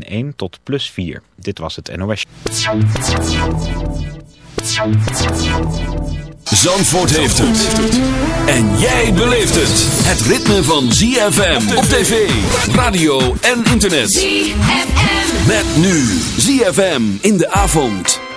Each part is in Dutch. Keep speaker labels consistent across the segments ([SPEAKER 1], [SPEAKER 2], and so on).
[SPEAKER 1] min 1 tot plus 4. Dit was het NOS.
[SPEAKER 2] Zandvoort heeft het. En jij beleeft het. Het ritme van ZFM op tv, radio en internet.
[SPEAKER 3] ZFM.
[SPEAKER 2] Met nu ZFM in de avond.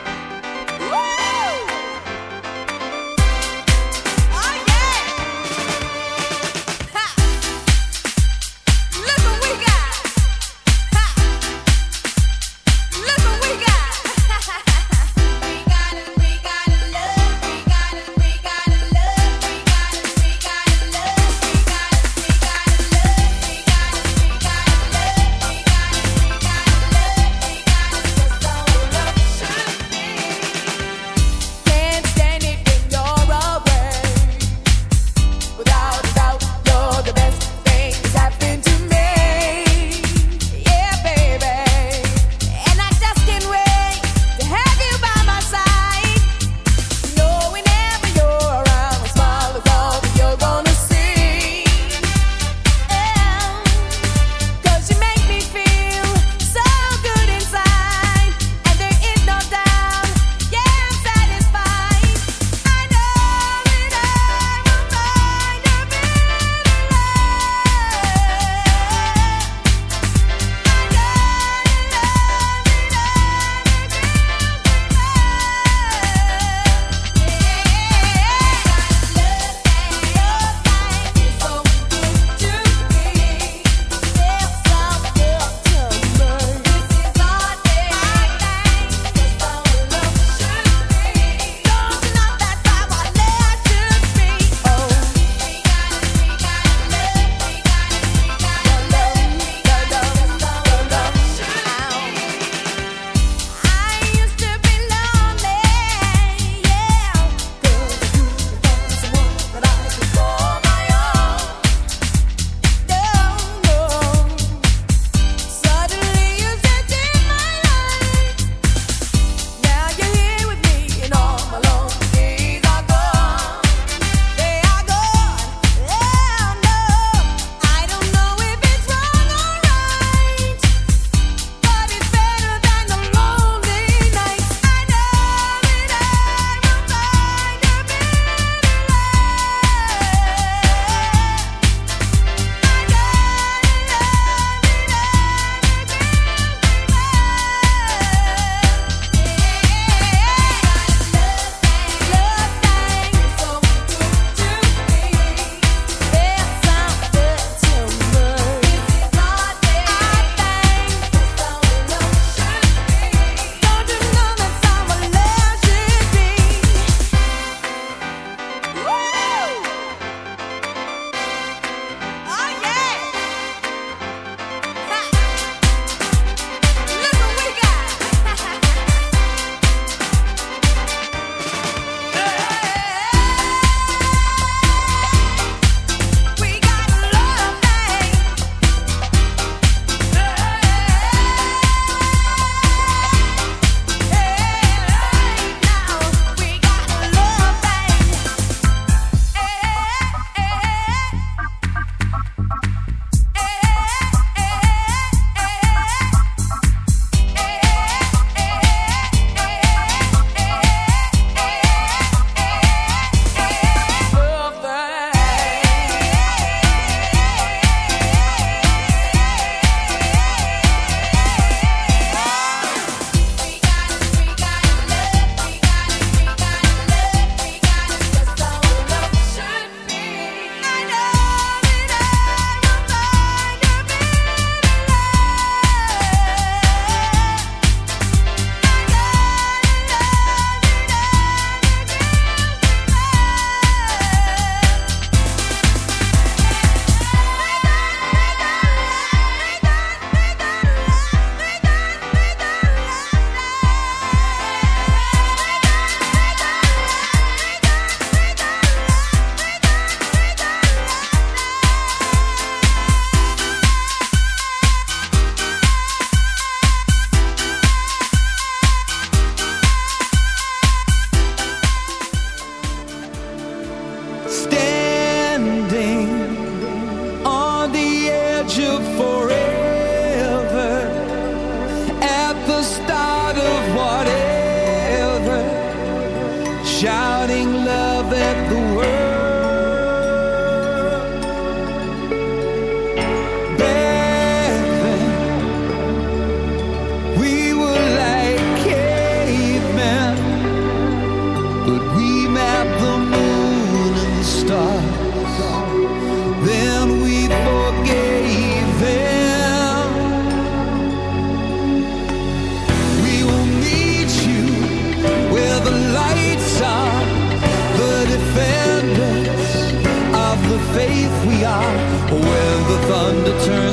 [SPEAKER 4] faith we are. When the thunder turns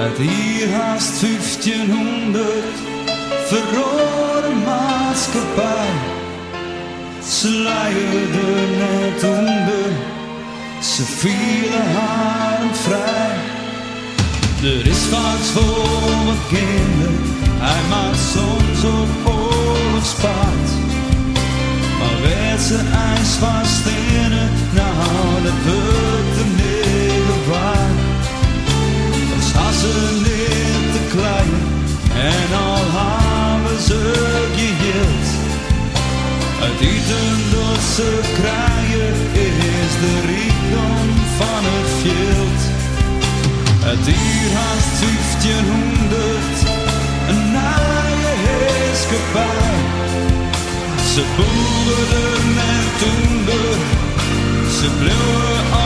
[SPEAKER 2] Uit hier haast 1500 verrode maatschappij. Sluierde net onder, ze vielen haar vrij. Er is vaak voor wat kinderen, hij maakt soms op oorlogspaard. Maar werd ze ijs vast in het, nou dat wordt de waard niet te klein. En al hebben ze gehield. Het eten dat ze kraaien is de rijkdom van het veld. Het dier haast 1500, een naaie gebaar Ze boeren en toender, ze bleven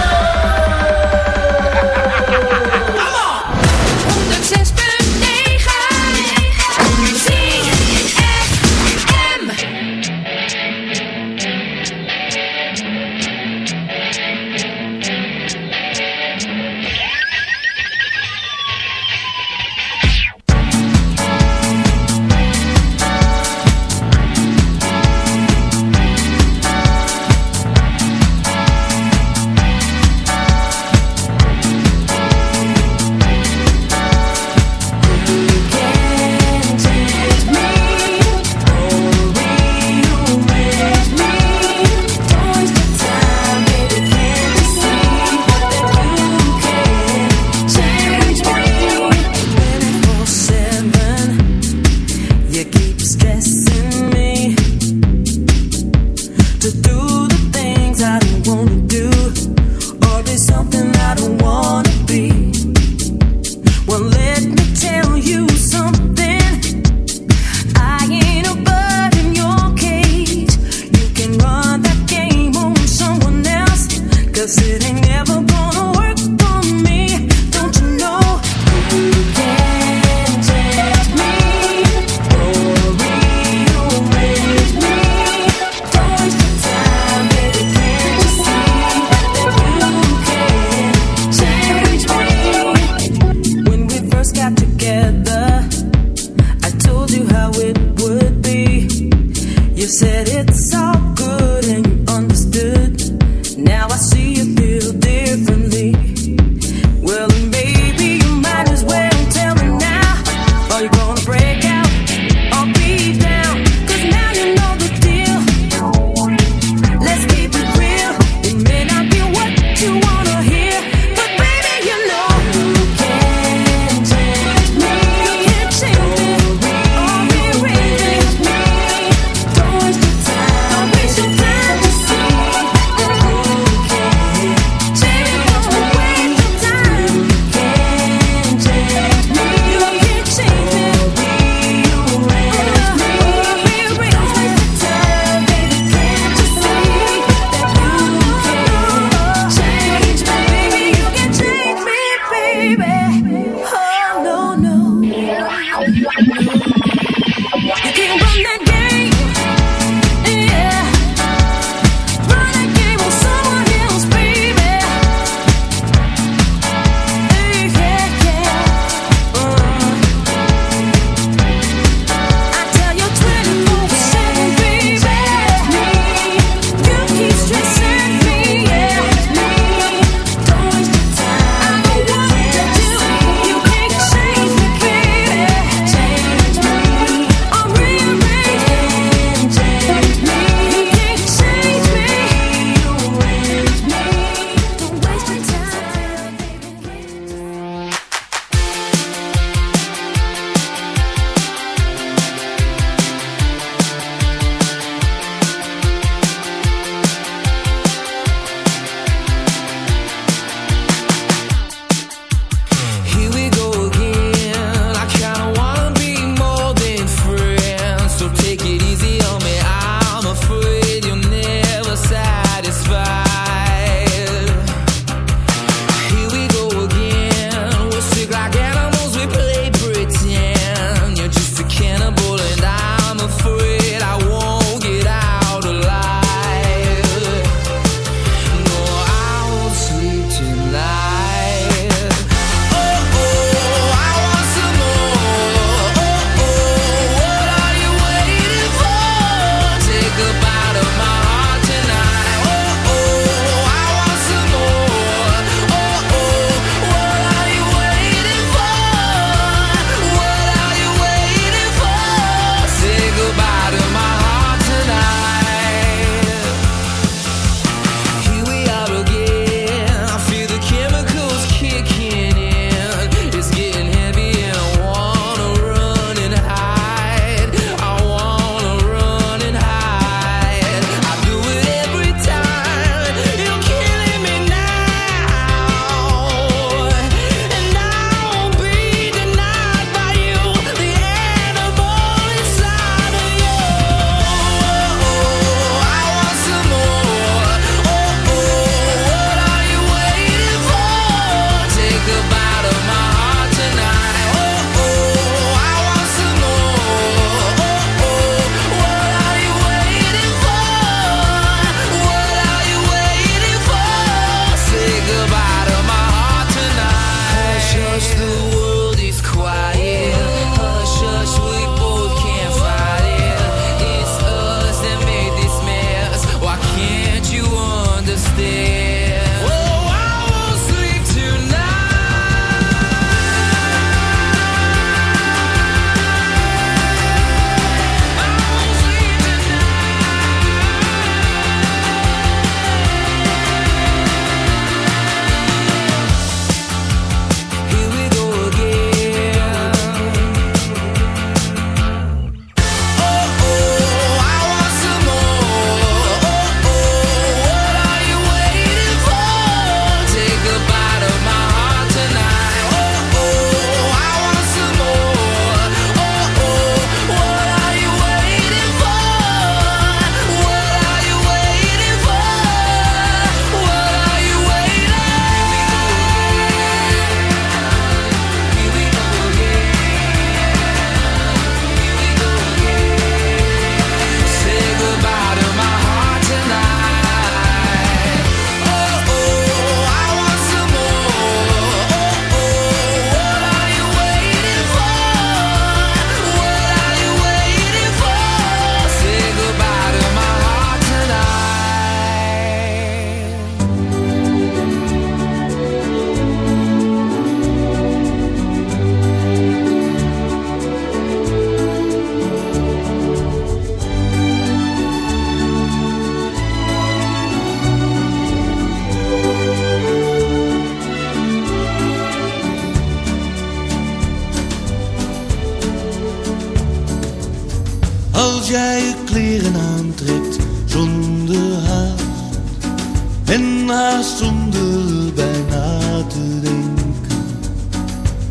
[SPEAKER 4] haar zonder bijna te denken.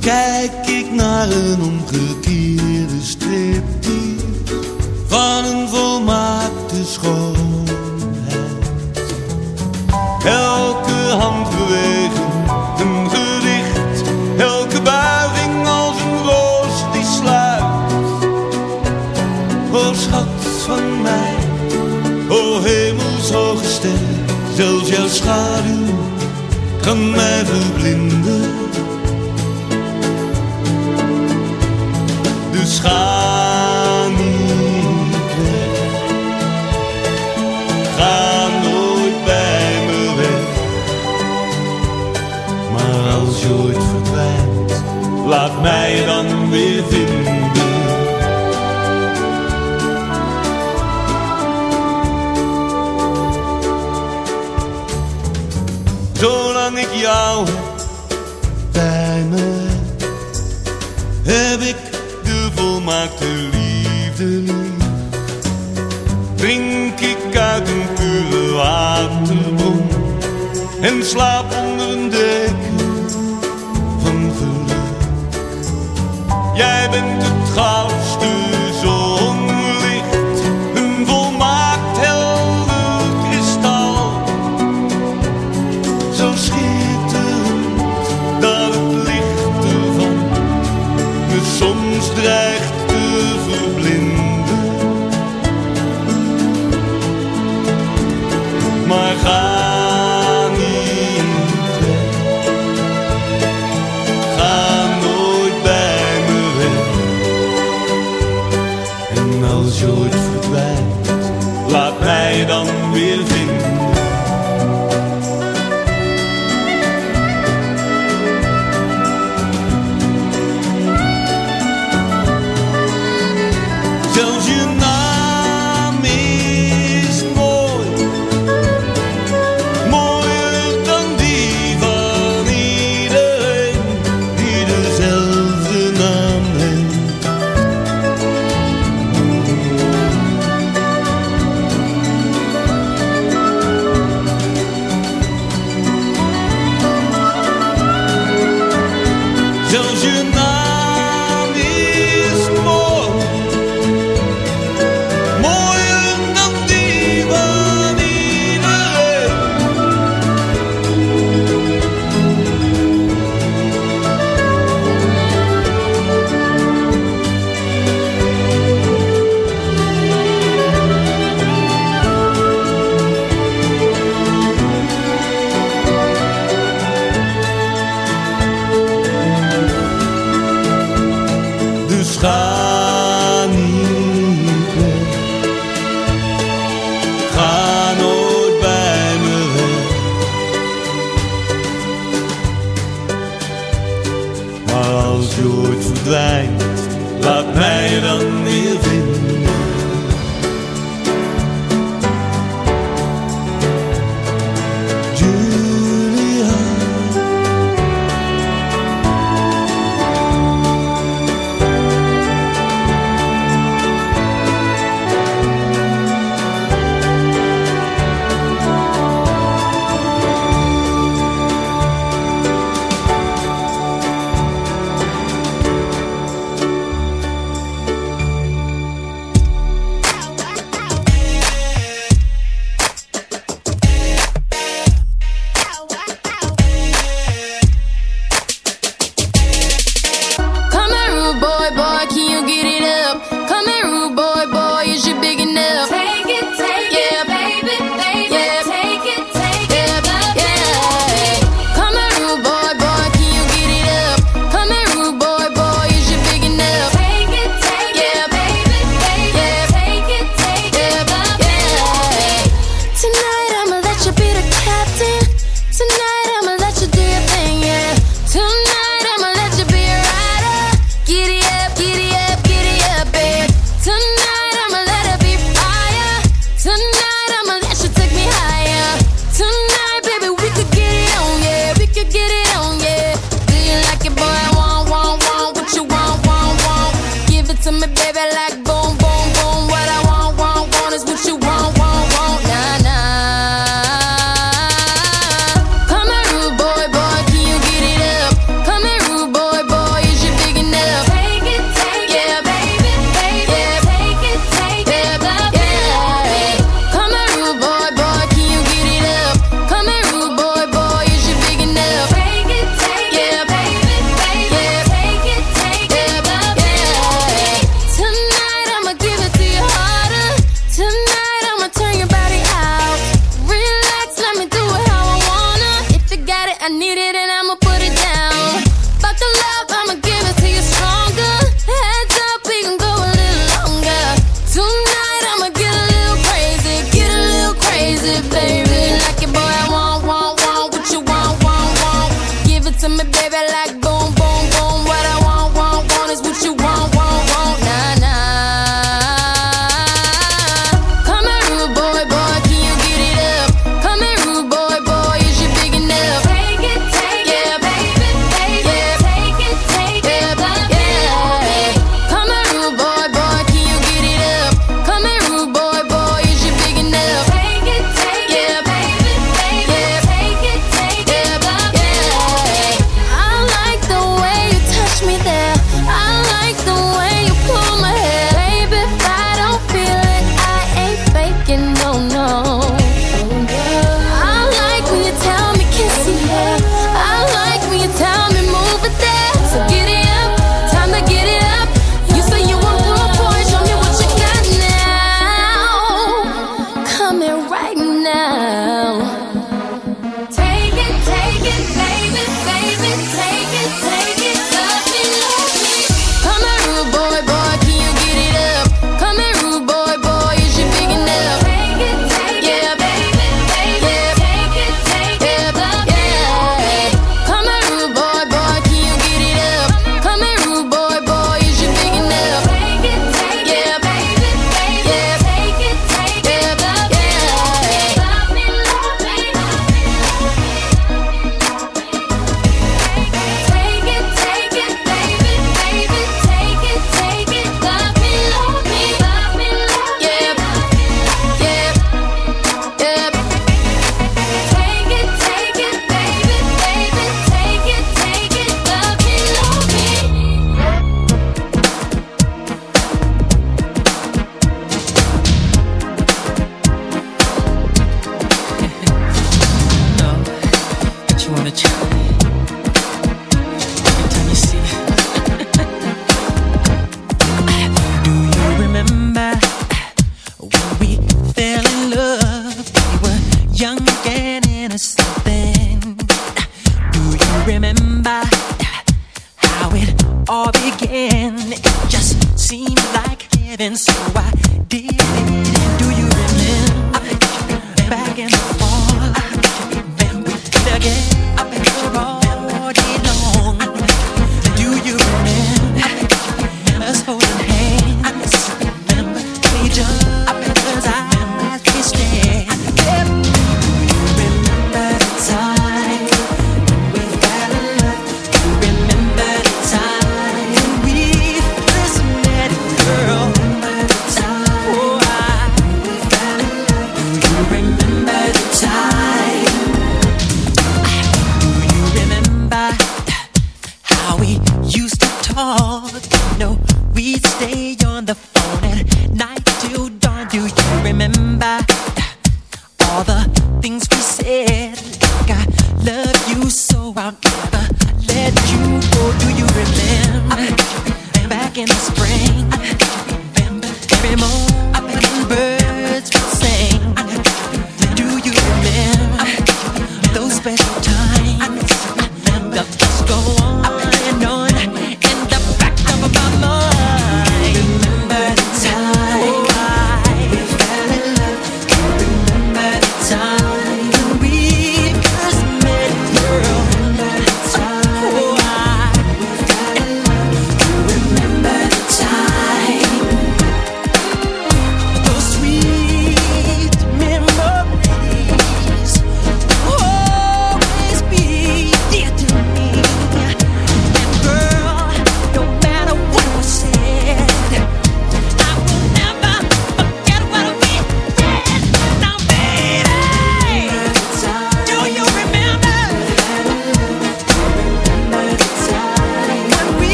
[SPEAKER 4] Kijk ik naar een omgekeerde strip van een volmaakte schoonheid. Elke hand de schaduw kan mij verblinden. De schaduw. en slaap onder een
[SPEAKER 5] dek.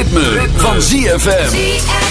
[SPEAKER 5] Ritme, van ZFM.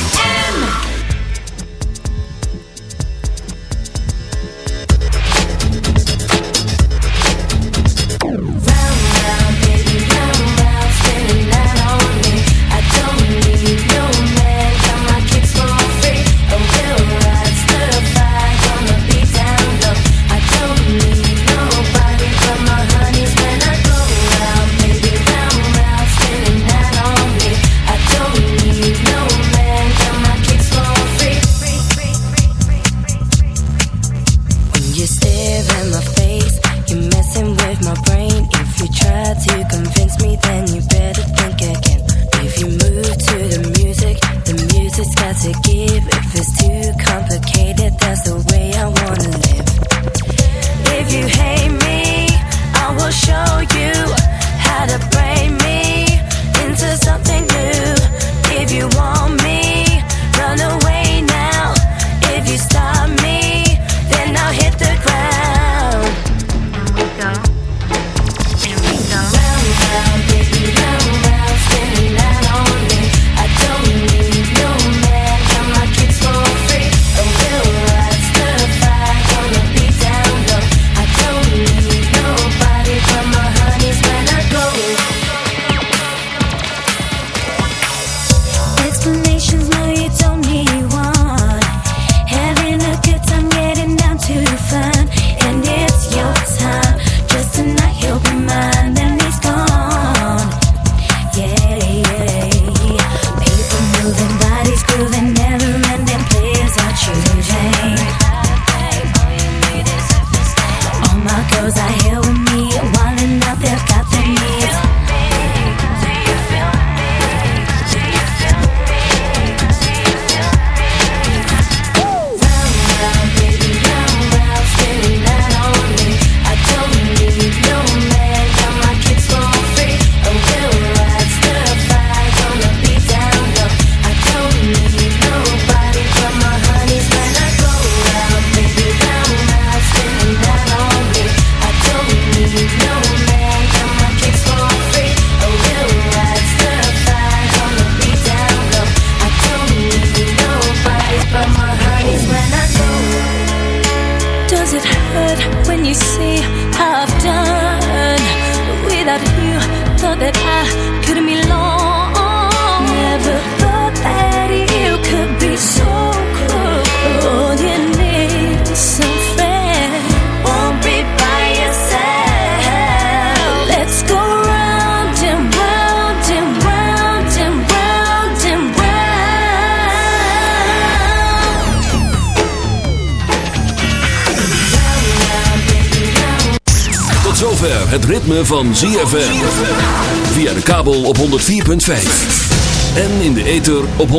[SPEAKER 5] En in de ether op 106.9.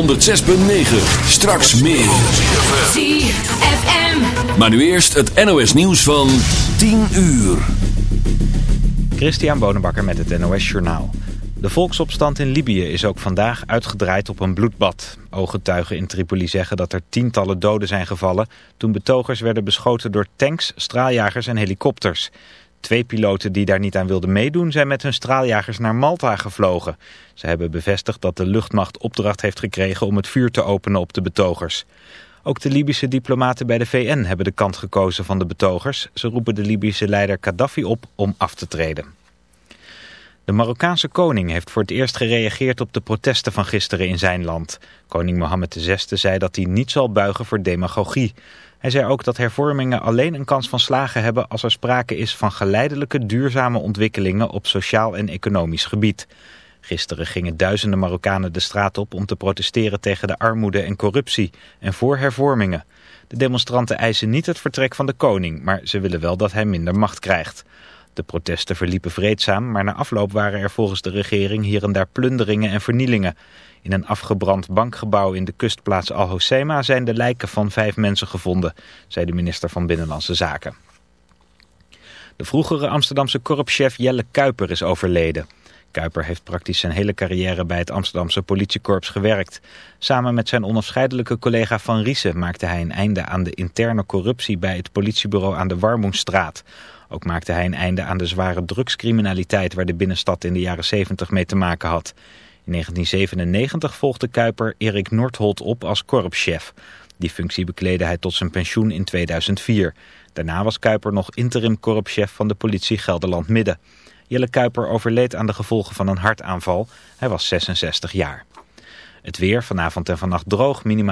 [SPEAKER 5] Straks meer.
[SPEAKER 3] ZFM.
[SPEAKER 5] Maar nu eerst het NOS nieuws van 10 uur.
[SPEAKER 1] Christian Bonenbakker met het NOS Journaal. De volksopstand in Libië is ook vandaag uitgedraaid op een bloedbad. Ooggetuigen in Tripoli zeggen dat er tientallen doden zijn gevallen... toen betogers werden beschoten door tanks, straaljagers en helikopters. Twee piloten die daar niet aan wilden meedoen zijn met hun straaljagers naar Malta gevlogen. Ze hebben bevestigd dat de luchtmacht opdracht heeft gekregen om het vuur te openen op de betogers. Ook de Libische diplomaten bij de VN hebben de kant gekozen van de betogers. Ze roepen de Libische leider Gaddafi op om af te treden. De Marokkaanse koning heeft voor het eerst gereageerd op de protesten van gisteren in zijn land. Koning Mohammed VI zei dat hij niet zal buigen voor demagogie. Hij zei ook dat hervormingen alleen een kans van slagen hebben als er sprake is van geleidelijke duurzame ontwikkelingen op sociaal en economisch gebied. Gisteren gingen duizenden Marokkanen de straat op om te protesteren tegen de armoede en corruptie en voor hervormingen. De demonstranten eisen niet het vertrek van de koning, maar ze willen wel dat hij minder macht krijgt. De protesten verliepen vreedzaam, maar na afloop waren er volgens de regering hier en daar plunderingen en vernielingen. In een afgebrand bankgebouw in de kustplaats Al Hoceima zijn de lijken van vijf mensen gevonden, zei de minister van Binnenlandse Zaken. De vroegere Amsterdamse korpschef Jelle Kuiper is overleden. Kuiper heeft praktisch zijn hele carrière bij het Amsterdamse politiekorps gewerkt. Samen met zijn onafscheidelijke collega Van Riesen maakte hij een einde aan de interne corruptie bij het politiebureau aan de Warmoenstraat. Ook maakte hij een einde aan de zware drugscriminaliteit waar de binnenstad in de jaren 70 mee te maken had. In 1997 volgde Kuiper Erik Nordholt op als korpschef. Die functie bekleedde hij tot zijn pensioen in 2004. Daarna was Kuiper nog interim korpschef van de politie Gelderland Midden. Jelle Kuiper overleed aan de gevolgen van een hartaanval. Hij was 66 jaar. Het weer vanavond en vannacht droog, minima